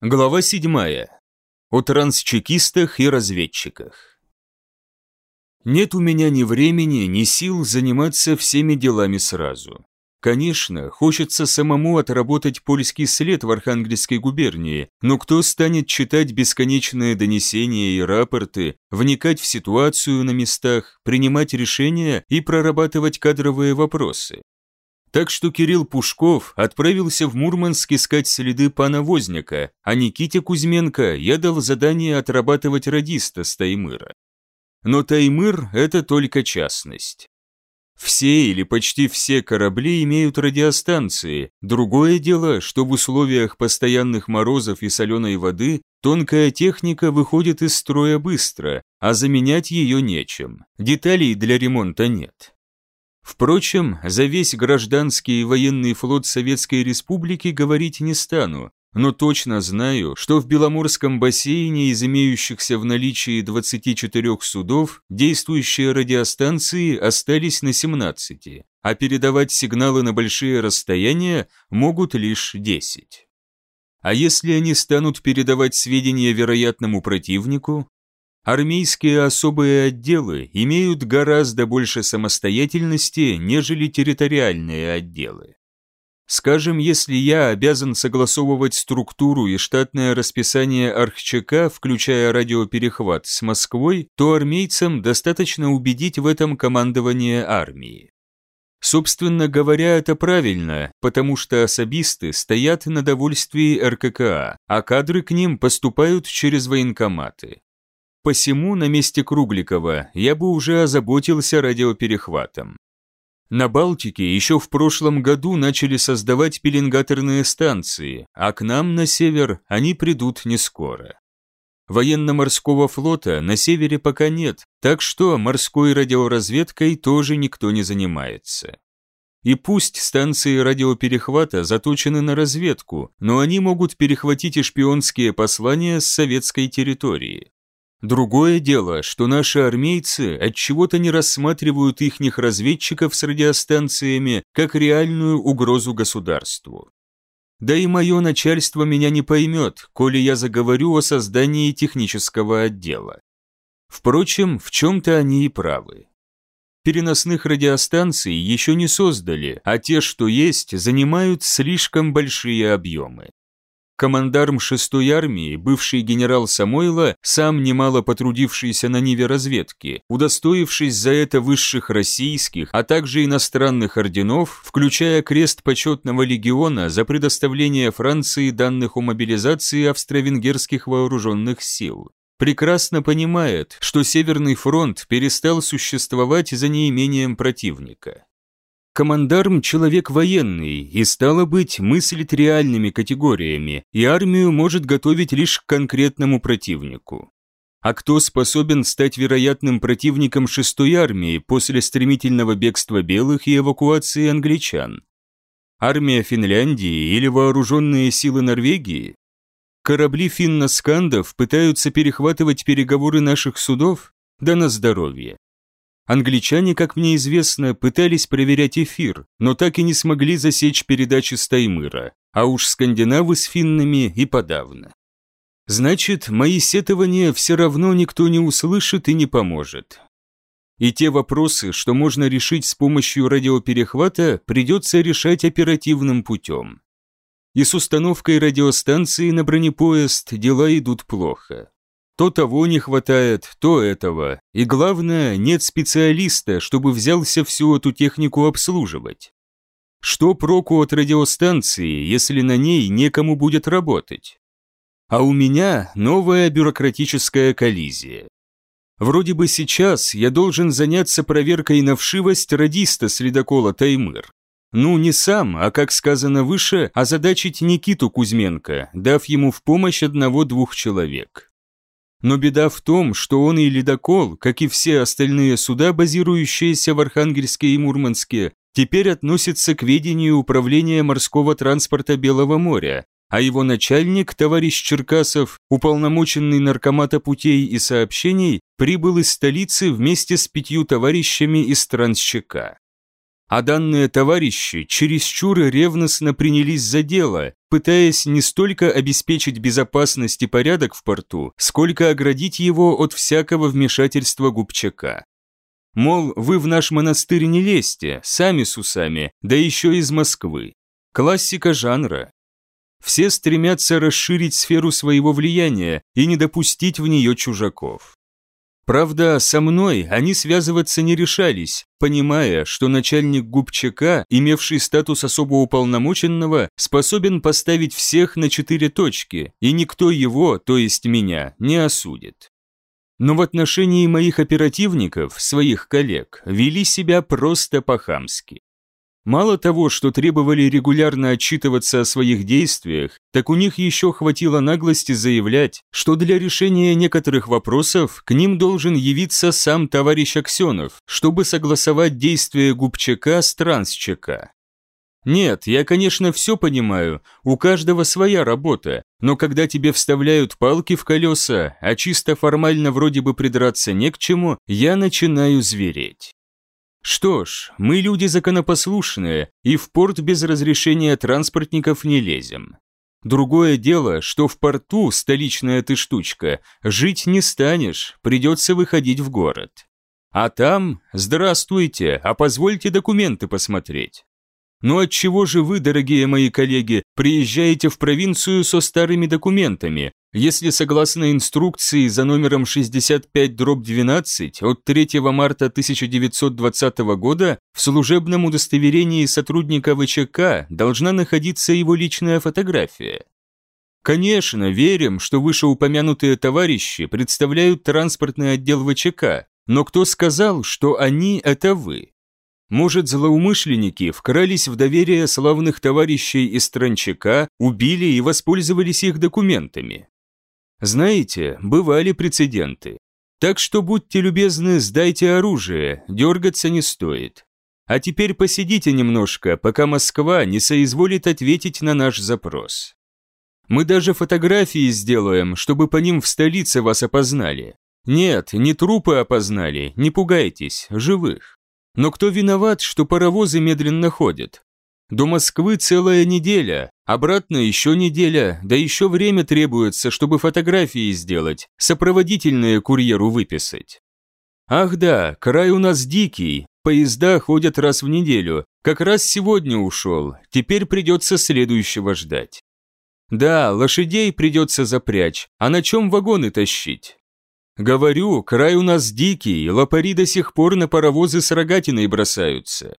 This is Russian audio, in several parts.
Глава 7. О трансчекистах и разведчиках. Нет у меня ни времени, ни сил заниматься всеми делами сразу. Конечно, хочется самому отработать польский след в Архангельской губернии, но кто станет читать бесконечные донесения и рапорты, вникать в ситуацию на местах, принимать решения и прорабатывать кадровые вопросы? Так что Кирилл Пушков отправился в Мурманск искать следы пана Возника, а Никите Кузьменко я дал задание отрабатывать радиста с Таймыра. Но Таймыр – это только частность. Все или почти все корабли имеют радиостанции. Другое дело, что в условиях постоянных морозов и соленой воды тонкая техника выходит из строя быстро, а заменять ее нечем. Деталей для ремонта нет. Впрочем, за весь гражданский и военный флот Советской Республики говорить не стану, но точно знаю, что в Беломорском бассейне из имеющихся в наличии 24 судов действующие радиостанции остались на 17, а передавать сигналы на большие расстояния могут лишь 10. А если они станут передавать сведения вероятному противнику, Армейские особые отделы имеют гораздо больше самостоятельности, нежели территориальные отделы. Скажем, если я обязан согласовывать структуру и штатное расписание Архчека, включая радиоперехват с Москвой, то армейцам достаточно убедить в этом командование армии. Собственно говоря, это правильно, потому что особисты стоят на довольствии РККА, а кадры к ним поступают через военкоматы. Посему на месте Кругликова я бы уже озаботился радиоперехватом. На Балтике еще в прошлом году начали создавать пеленгаторные станции, а к нам на север они придут не скоро. Военно-морского флота на севере пока нет, так что морской радиоразведкой тоже никто не занимается. И пусть станции радиоперехвата заточены на разведку, но они могут перехватить и шпионские послания с советской территории. Другое дело, что наши армейцы от чего то не рассматривают ихних разведчиков с радиостанциями как реальную угрозу государству. Да и мое начальство меня не поймет, коли я заговорю о создании технического отдела. Впрочем, в чем-то они и правы. Переносных радиостанций еще не создали, а те, что есть, занимают слишком большие объемы. Командарм 6-й армии, бывший генерал Самойло, сам немало потрудившийся на ниве разведки, удостоившись за это высших российских, а также иностранных орденов, включая крест почетного легиона за предоставление Франции данных о мобилизации австро-венгерских вооруженных сил. Прекрасно понимает, что Северный фронт перестал существовать за неимением противника. Командарм – человек военный, и стало быть, мыслит реальными категориями, и армию может готовить лишь к конкретному противнику. А кто способен стать вероятным противником шестой армии после стремительного бегства белых и эвакуации англичан? Армия Финляндии или вооруженные силы Норвегии? Корабли финно-скандов пытаются перехватывать переговоры наших судов? Да на здоровье. Англичане, как мне известно, пытались проверять эфир, но так и не смогли засечь передачи с Таймыра, а уж скандинавы с финнами и подавно. Значит, мои сетования все равно никто не услышит и не поможет. И те вопросы, что можно решить с помощью радиоперехвата, придется решать оперативным путем. И с установкой радиостанции на бронепоезд дела идут плохо. То того не хватает, то этого. И главное, нет специалиста, чтобы взялся всю эту технику обслуживать. Что проку от радиостанции, если на ней некому будет работать? А у меня новая бюрократическая коллизия. Вроде бы сейчас я должен заняться проверкой на вшивость радиста с ледокола Таймыр. Ну, не сам, а, как сказано выше, озадачить Никиту Кузьменко, дав ему в помощь одного-двух человек. Но беда в том, что он и ледокол, как и все остальные суда, базирующиеся в Архангельске и Мурманске, теперь относятся к ведению Управления морского транспорта Белого моря, а его начальник, товарищ Черкасов, уполномоченный наркомата путей и сообщений, прибыл из столицы вместе с пятью товарищами из Трансчека. А данные товарищи чересчур ревностно принялись за дело, пытаясь не столько обеспечить безопасность и порядок в порту, сколько оградить его от всякого вмешательства губчака. Мол, вы в наш монастырь не лезьте, сами с усами, да еще из Москвы. Классика жанра. Все стремятся расширить сферу своего влияния и не допустить в нее чужаков. Правда, со мной они связываться не решались, понимая, что начальник губчака, имевший статус особо уполномоченного, способен поставить всех на четыре точки, и никто его, то есть меня, не осудит но в отношении моих оперативников, своих коллег, вели себя просто по-хамски. Мало того, что требовали регулярно отчитываться о своих действиях, так у них еще хватило наглости заявлять, что для решения некоторых вопросов к ним должен явиться сам товарищ Аксенов, чтобы согласовать действия Губчака с Трансчака. Нет, я, конечно, все понимаю, у каждого своя работа, но когда тебе вставляют палки в колеса, а чисто формально вроде бы придраться не к чему, я начинаю звереть. Что ж, мы люди законопослушные, и в порт без разрешения транспортников не лезем. Другое дело, что в порту, столичная ты штучка, жить не станешь, придется выходить в город. А там, здравствуйте, а позвольте документы посмотреть. Но отчего же вы, дорогие мои коллеги, приезжаете в провинцию со старыми документами, если согласно инструкции за номером 65-12 от 3 марта 1920 года в служебном удостоверении сотрудника ВЧК должна находиться его личная фотография? Конечно, верим, что вышеупомянутые товарищи представляют транспортный отдел ВЧК, но кто сказал, что они – это вы? Может, злоумышленники вкрались в доверие славных товарищей из Транчака, убили и воспользовались их документами? Знаете, бывали прецеденты. Так что будьте любезны, сдайте оружие, дергаться не стоит. А теперь посидите немножко, пока Москва не соизволит ответить на наш запрос. Мы даже фотографии сделаем, чтобы по ним в столице вас опознали. Нет, не трупы опознали, не пугайтесь, живых. Но кто виноват, что паровозы медленно ходят? До Москвы целая неделя, обратно еще неделя, да еще время требуется, чтобы фотографии сделать, сопроводительные курьеру выписать. Ах да, край у нас дикий, поезда ходят раз в неделю, как раз сегодня ушел, теперь придется следующего ждать. Да, лошадей придется запрячь, а на чем вагоны тащить? Говорю, край у нас дикий, лопари до сих пор на паровозы с рогатиной бросаются.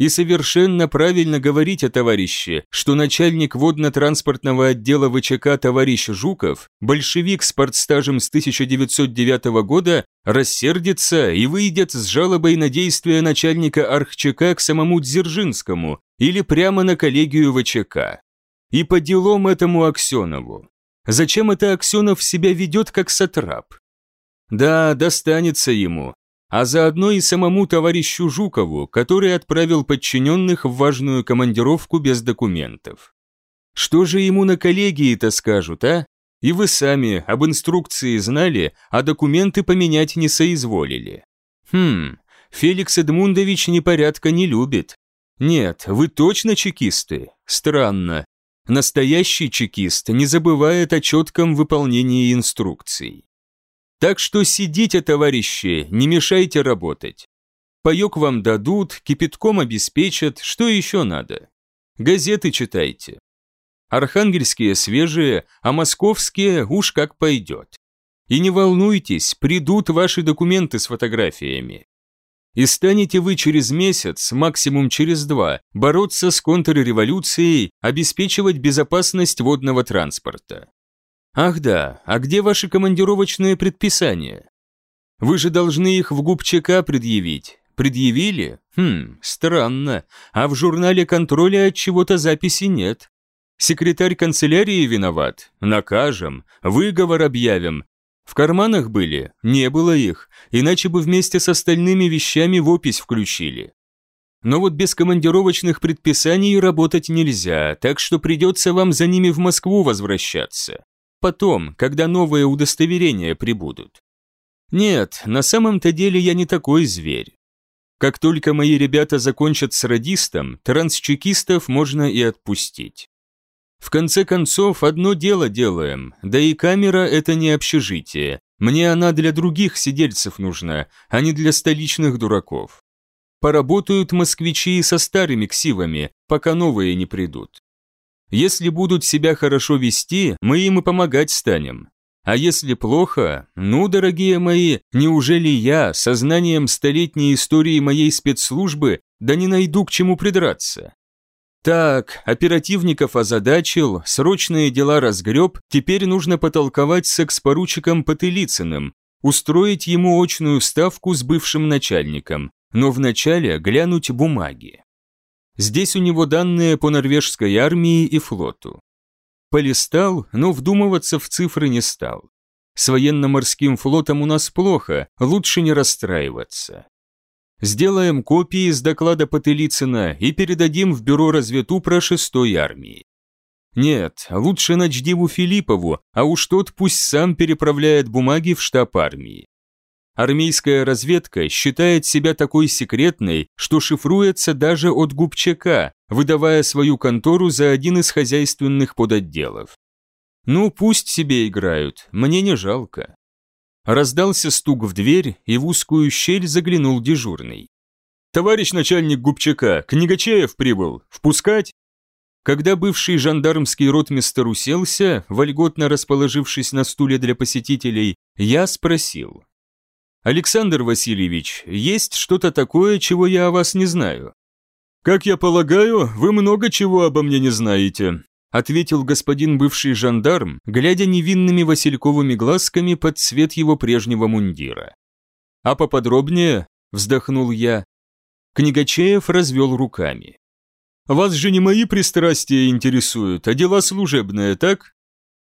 И совершенно правильно говорить о товарище, что начальник водно-транспортного отдела ВЧК товарищ Жуков, большевик с портстажем с 1909 года, рассердится и выйдет с жалобой на действия начальника Архчака к самому Дзержинскому или прямо на коллегию ВЧК. И по делам этому Аксенову. Зачем это Аксенов себя ведет как сатрап? Да, достанется ему. А заодно и самому товарищу Жукову, который отправил подчиненных в важную командировку без документов. Что же ему на коллегии-то скажут, а? И вы сами об инструкции знали, а документы поменять не соизволили. Хм, Феликс Эдмундович непорядка не любит. Нет, вы точно чекисты? Странно. Настоящий чекист не забывает о четком выполнении инструкций. Так что сидите, товарищи, не мешайте работать. Паёк вам дадут, кипятком обеспечат, что еще надо? Газеты читайте. Архангельские свежие, а московские уж как пойдет. И не волнуйтесь, придут ваши документы с фотографиями. И станете вы через месяц, максимум через два, бороться с контрреволюцией, обеспечивать безопасность водного транспорта. Ах да, а где ваши командировочные предписания? Вы же должны их в ГУПЧК предъявить. Предъявили? Хм, странно. А в журнале контроля от чего-то записи нет. Секретарь канцелярии виноват? Накажем. Выговор объявим. В карманах были? Не было их, иначе бы вместе с остальными вещами в опись включили. Но вот без командировочных предписаний работать нельзя, так что придется вам за ними в Москву возвращаться. Потом, когда новые удостоверения прибудут. Нет, на самом-то деле я не такой зверь. Как только мои ребята закончат с радистом, трансчекистов можно и отпустить. В конце концов, одно дело делаем, да и камера – это не общежитие. Мне она для других сидельцев нужна, а не для столичных дураков. Поработают москвичи со старыми ксивами, пока новые не придут. Если будут себя хорошо вести, мы им и помогать станем. А если плохо, ну, дорогие мои, неужели я, сознанием столетней истории моей спецслужбы, да не найду к чему придраться? Так, оперативников озадачил, срочные дела разгреб, теперь нужно потолковать с экс-поручиком Потылицыным, устроить ему очную ставку с бывшим начальником, но вначале глянуть бумаги. Здесь у него данные по норвежской армии и флоту. Полистал, но вдумываться в цифры не стал. С военно-морским флотом у нас плохо, лучше не расстраиваться. Сделаем копии из доклада Потылицына и передадим в бюро разведупра 6-й армии. Нет, лучше Начдиву Филиппову, а уж тот пусть сам переправляет бумаги в штаб армии. Армейская разведка считает себя такой секретной, что шифруется даже от Губчака, выдавая свою контору за один из хозяйственных подотделов. Ну, пусть себе играют, мне не жалко. Раздался стук в дверь, и в узкую щель заглянул дежурный. «Товарищ начальник Губчака, Книгачеев прибыл. Впускать?» Когда бывший жандармский ротмистер уселся, вольготно расположившись на стуле для посетителей, я спросил. «Александр Васильевич, есть что-то такое, чего я о вас не знаю?» «Как я полагаю, вы много чего обо мне не знаете», ответил господин бывший жандарм, глядя невинными васильковыми глазками под цвет его прежнего мундира. «А поподробнее?» – вздохнул я. Книгачеев развел руками. «Вас же не мои пристрастия интересуют, а дела служебные, так?»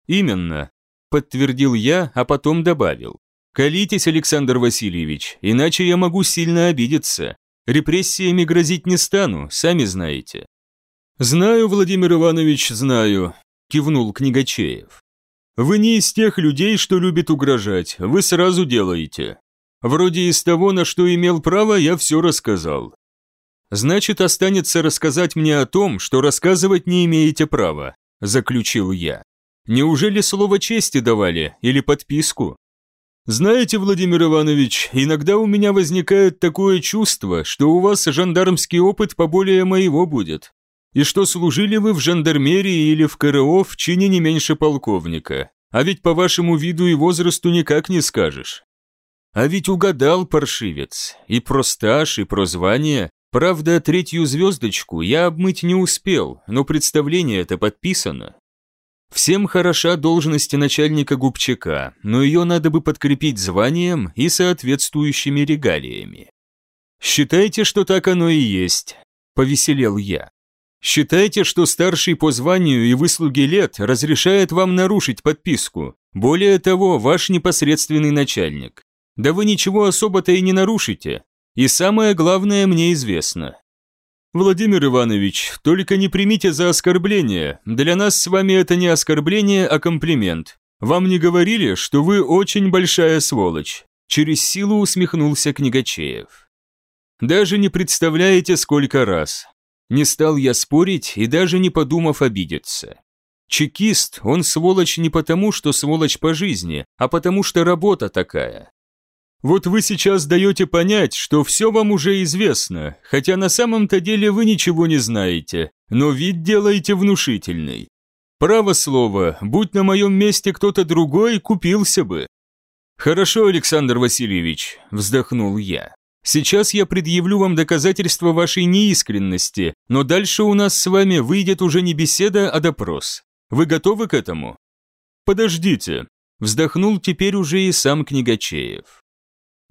«Именно», – подтвердил я, а потом добавил. «Колитесь, Александр Васильевич, иначе я могу сильно обидеться. Репрессиями грозить не стану, сами знаете». «Знаю, Владимир Иванович, знаю», – кивнул Книгачеев. «Вы не из тех людей, что любит угрожать, вы сразу делаете. Вроде из того, на что имел право, я все рассказал. Значит, останется рассказать мне о том, что рассказывать не имеете права», – заключил я. «Неужели слово чести давали или подписку?» «Знаете, Владимир Иванович, иногда у меня возникает такое чувство, что у вас жандармский опыт поболее моего будет. И что служили вы в жандармерии или в КРО в чине не меньше полковника. А ведь по вашему виду и возрасту никак не скажешь». А ведь угадал паршивец. И про стаж, и про звание. Правда, третью звездочку я обмыть не успел, но представление это подписано. Всем хороша должность начальника губчака, но ее надо бы подкрепить званием и соответствующими регалиями. «Считайте, что так оно и есть», – повеселел я. «Считайте, что старший по званию и выслуге лет разрешает вам нарушить подписку. Более того, ваш непосредственный начальник. Да вы ничего особо-то и не нарушите. И самое главное мне известно. «Владимир Иванович, только не примите за оскорбление. Для нас с вами это не оскорбление, а комплимент. Вам не говорили, что вы очень большая сволочь?» Через силу усмехнулся Книгачеев. «Даже не представляете, сколько раз. Не стал я спорить и даже не подумав обидеться. Чекист, он сволочь не потому, что сволочь по жизни, а потому что работа такая. Вот вы сейчас даете понять, что все вам уже известно, хотя на самом-то деле вы ничего не знаете, но вид делаете внушительный. Право слово, будь на моем месте кто-то другой, купился бы. Хорошо, Александр Васильевич, вздохнул я. Сейчас я предъявлю вам доказательства вашей неискренности, но дальше у нас с вами выйдет уже не беседа, а допрос. Вы готовы к этому? Подождите, вздохнул теперь уже и сам Книгачеев.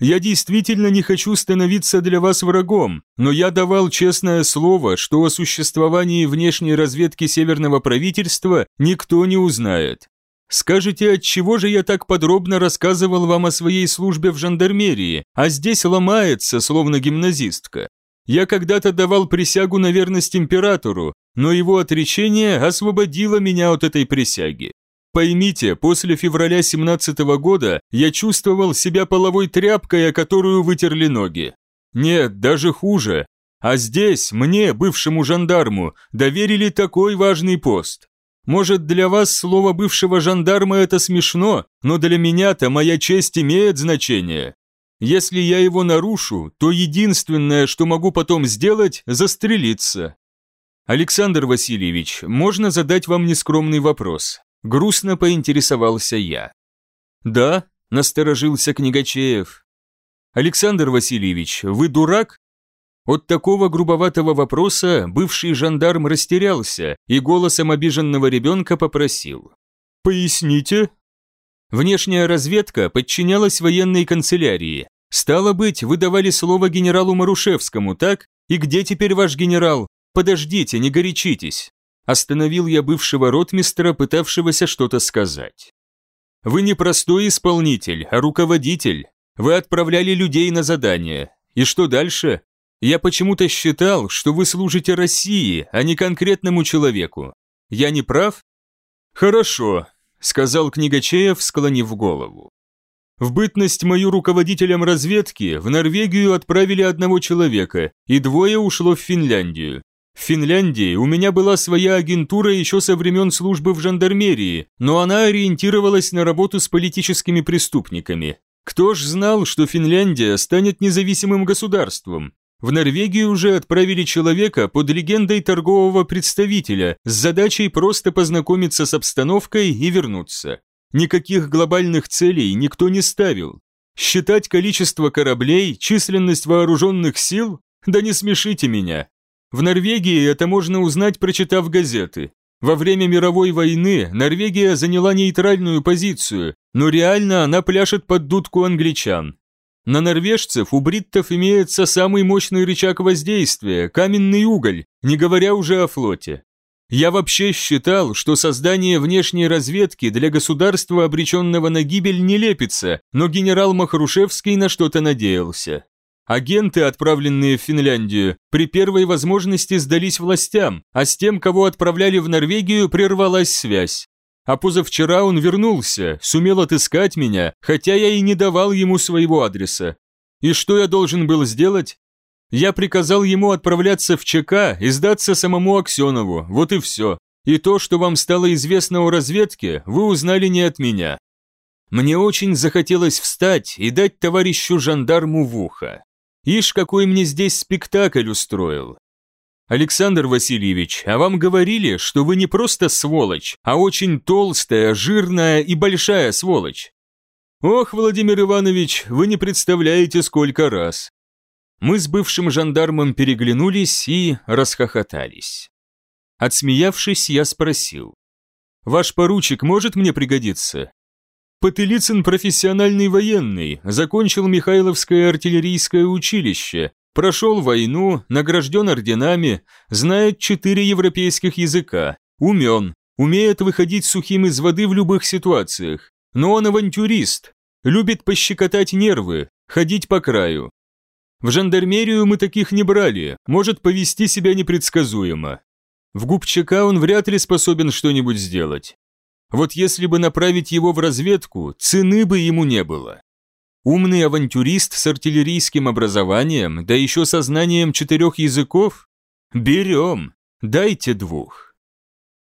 Я действительно не хочу становиться для вас врагом, но я давал честное слово, что о существовании внешней разведки северного правительства никто не узнает. Скажете, от чего же я так подробно рассказывал вам о своей службе в жандармерии, а здесь ломается, словно гимназистка? Я когда-то давал присягу на верность императору, но его отречение освободило меня от этой присяги. Поймите, после февраля 17 года я чувствовал себя половой тряпкой, о которую вытерли ноги. Нет, даже хуже. А здесь мне, бывшему жандарму, доверили такой важный пост. Может, для вас слово бывшего жандарма это смешно, но для меня-то моя честь имеет значение. Если я его нарушу, то единственное, что могу потом сделать, застрелиться. Александр Васильевич, можно задать вам нескромный вопрос? Грустно поинтересовался я. Да, насторожился Книгачеев. Александр Васильевич, вы дурак? От такого грубоватого вопроса бывший жандарм растерялся и голосом обиженного ребенка попросил. «Поясните?» Внешняя разведка подчинялась военной канцелярии. Стало быть, вы давали слово генералу Марушевскому, так? И где теперь ваш генерал? Подождите, не горячитесь. Остановил я бывшего ротмистра, пытавшегося что-то сказать. Вы не простой исполнитель, а руководитель. Вы отправляли людей на задание. И что дальше? Я почему-то считал, что вы служите России, а не конкретному человеку. Я не прав? Хорошо, сказал Книгачеев, склонив голову. В бытность мою руководителем разведки в Норвегию отправили одного человека, и двое ушло в Финляндию. В Финляндии у меня была своя агентура еще со времен службы в жандармерии, но она ориентировалась на работу с политическими преступниками. Кто ж знал, что Финляндия станет независимым государством? В Норвегию уже отправили человека под легендой торгового представителя с задачей просто познакомиться с обстановкой и вернуться. Никаких глобальных целей никто не ставил. Считать количество кораблей, численность вооруженных сил? Да не смешите меня. В Норвегии это можно узнать, прочитав газеты. Во время мировой войны Норвегия заняла нейтральную позицию, но реально она пляшет под дудку англичан. На норвежцев у бриттов имеется самый мощный рычаг воздействия – каменный уголь, не говоря уже о флоте. Я вообще считал, что создание внешней разведки для государства, обреченного на гибель, не лепится, но генерал Махрушевский на что-то надеялся. Агенты, отправленные в Финляндию, при первой возможности сдались властям, а с тем, кого отправляли в Норвегию, прервалась связь. А позавчера он вернулся, сумел отыскать меня, хотя я и не давал ему своего адреса. И что я должен был сделать? Я приказал ему отправляться в ЧК и сдаться самому Аксенову, вот и все. И то, что вам стало известно о разведке, вы узнали не от меня. Мне очень захотелось встать и дать товарищу жандарму в ухо. Ишь, какой мне здесь спектакль устроил. Александр Васильевич, а вам говорили, что вы не просто сволочь, а очень толстая, жирная и большая сволочь? Ох, Владимир Иванович, вы не представляете, сколько раз. Мы с бывшим жандармом переглянулись и расхохотались. Отсмеявшись, я спросил. «Ваш поручик может мне пригодиться?» Потылицын профессиональный военный, закончил Михайловское артиллерийское училище, Прошел войну, награжден орденами, знает четыре европейских языка, умен, умеет выходить сухим из воды в любых ситуациях. Но он авантюрист, любит пощекотать нервы, ходить по краю. В жандармерию мы таких не брали, может повести себя непредсказуемо. В губчака он вряд ли способен что-нибудь сделать. Вот если бы направить его в разведку, цены бы ему не было. Умный авантюрист с артиллерийским образованием, да еще со знанием четырех языков? Берем, дайте двух.